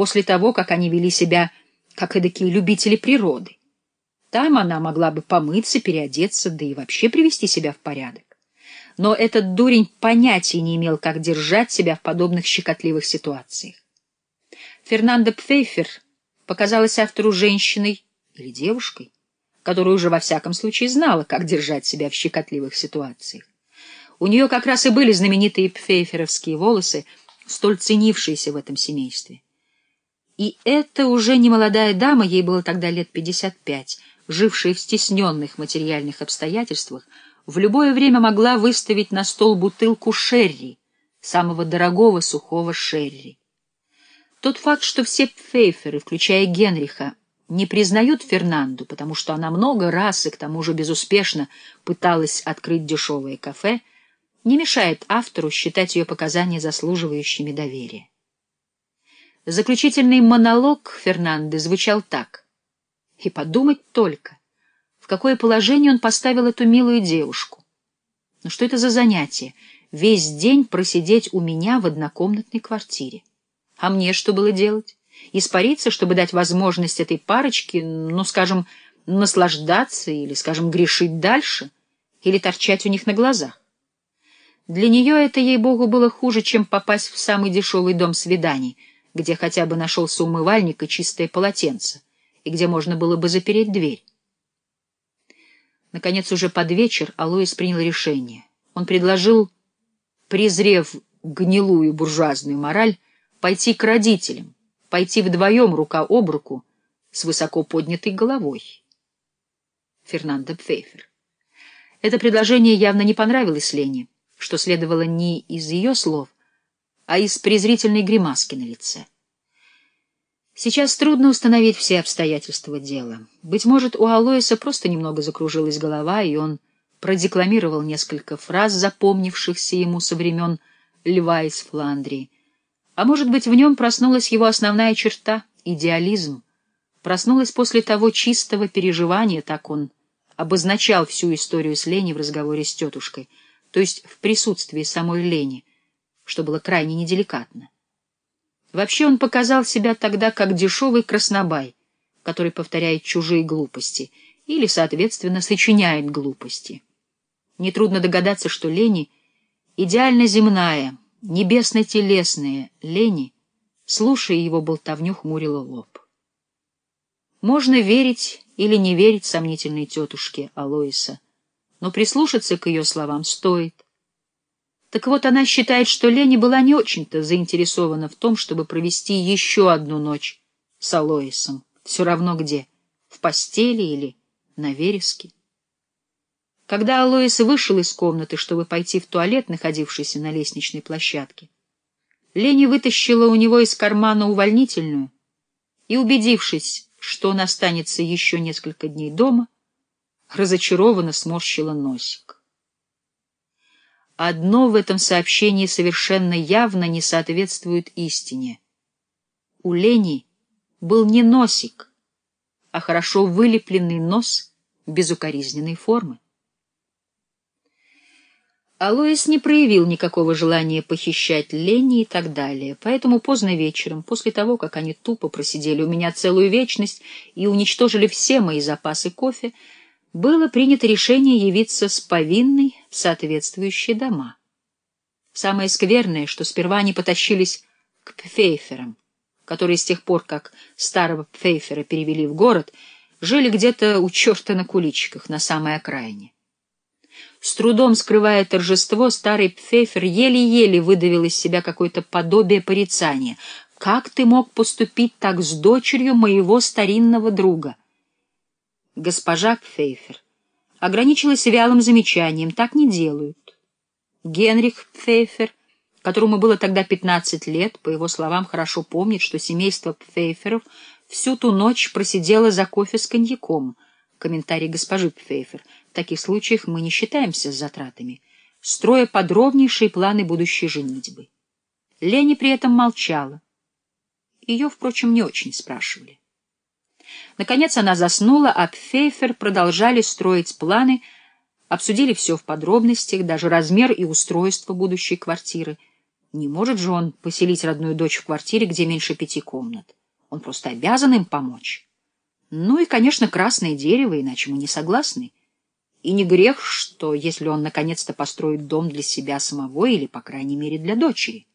после того, как они вели себя как эдакие любители природы. Там она могла бы помыться, переодеться, да и вообще привести себя в порядок. Но этот дурень понятия не имел, как держать себя в подобных щекотливых ситуациях. Фернандо Пфейфер показалась автору женщиной или девушкой, которая уже во всяком случае знала, как держать себя в щекотливых ситуациях. У нее как раз и были знаменитые пфейферовские волосы, столь ценившиеся в этом семействе. И эта уже немолодая дама, ей было тогда лет пятьдесят пять, жившая в стесненных материальных обстоятельствах, в любое время могла выставить на стол бутылку шерри, самого дорогого сухого шерри. Тот факт, что все пфейферы, включая Генриха, не признают Фернанду, потому что она много раз и к тому же безуспешно пыталась открыть дешевое кафе, не мешает автору считать ее показания заслуживающими доверия. Заключительный монолог Фернанды звучал так. И подумать только, в какое положение он поставил эту милую девушку. Ну что это за занятие? Весь день просидеть у меня в однокомнатной квартире. А мне что было делать? Испариться, чтобы дать возможность этой парочке, ну, скажем, наслаждаться или, скажем, грешить дальше, или торчать у них на глазах. Для нее это, ей-богу, было хуже, чем попасть в самый дешевый дом свиданий, где хотя бы нашелся умывальник и чистое полотенце, и где можно было бы запереть дверь. Наконец, уже под вечер Алоис принял решение. Он предложил, презрев гнилую буржуазную мораль, пойти к родителям, пойти вдвоем рука об руку с высоко поднятой головой. Фернандо Пфейфер. Это предложение явно не понравилось Лене, что следовало не из ее слов, а из презрительной гримаски на лице. Сейчас трудно установить все обстоятельства дела. Быть может, у Алоиса просто немного закружилась голова, и он продекламировал несколько фраз, запомнившихся ему со времен Льва из Фландрии, а может быть, в нем проснулась его основная черта — идеализм. Проснулась после того чистого переживания, так он обозначал всю историю с Лени в разговоре с тетушкой, то есть в присутствии самой Лени, что было крайне неделикатно. Вообще он показал себя тогда как дешевый краснобай, который повторяет чужие глупости или, соответственно, сочиняет глупости. Нетрудно догадаться, что Лени идеально земная — небесно-телесная Лени, слушая его болтовню, хмурила лоб. Можно верить или не верить сомнительной тетушке Алоиса, но прислушаться к ее словам стоит. Так вот, она считает, что Лени была не очень-то заинтересована в том, чтобы провести еще одну ночь с Алоисом, все равно где, в постели или на вереске. Когда Алоис вышел из комнаты, чтобы пойти в туалет, находившийся на лестничной площадке, Лени вытащила у него из кармана увольнительную и, убедившись, что он останется еще несколько дней дома, разочарованно сморщила носик. Одно в этом сообщении совершенно явно не соответствует истине. У Лени был не носик, а хорошо вылепленный нос безукоризненной формы. Алоис не проявил никакого желания похищать Ленни и так далее, поэтому поздно вечером, после того, как они тупо просидели у меня целую вечность и уничтожили все мои запасы кофе, было принято решение явиться с повинной соответствующие дома. Самое скверное, что сперва они потащились к Пфейферам, которые с тех пор, как старого Пфейфера перевели в город, жили где-то у черта на куличиках на самой окраине. С трудом скрывая торжество, старый Пфейфер еле-еле выдавил из себя какое-то подобие порицания. «Как ты мог поступить так с дочерью моего старинного друга?» Госпожа Пфейфер ограничилась вялым замечанием. «Так не делают». Генрих Пфейфер, которому было тогда пятнадцать лет, по его словам, хорошо помнит, что семейство Пфейферов всю ту ночь просидело за кофе с коньяком. Комментарий госпожи Пфейфер — в таких случаях мы не считаемся с затратами, строя подробнейшие планы будущей женитьбы. Лени при этом молчала. Ее, впрочем, не очень спрашивали. Наконец она заснула, а Пфейфер продолжали строить планы, обсудили все в подробностях, даже размер и устройство будущей квартиры. Не может же он поселить родную дочь в квартире, где меньше пяти комнат. Он просто обязан им помочь. Ну и, конечно, красное дерево, иначе мы не согласны. И не грех, что если он наконец-то построит дом для себя самого или, по крайней мере, для дочери.